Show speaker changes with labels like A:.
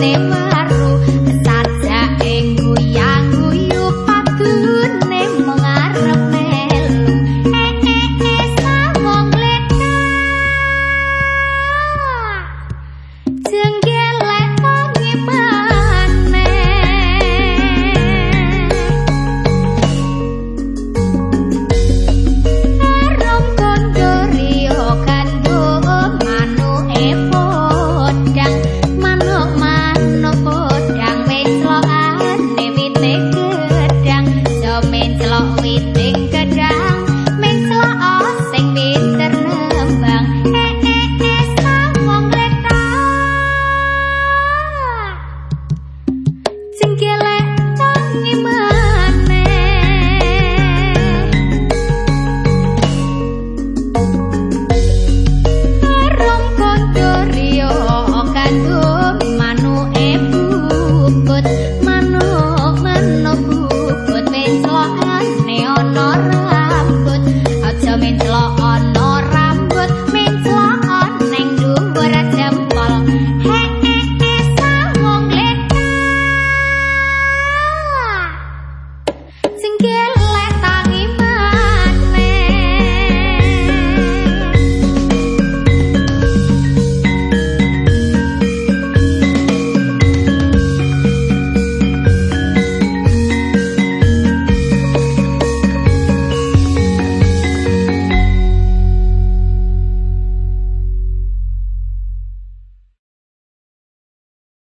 A: name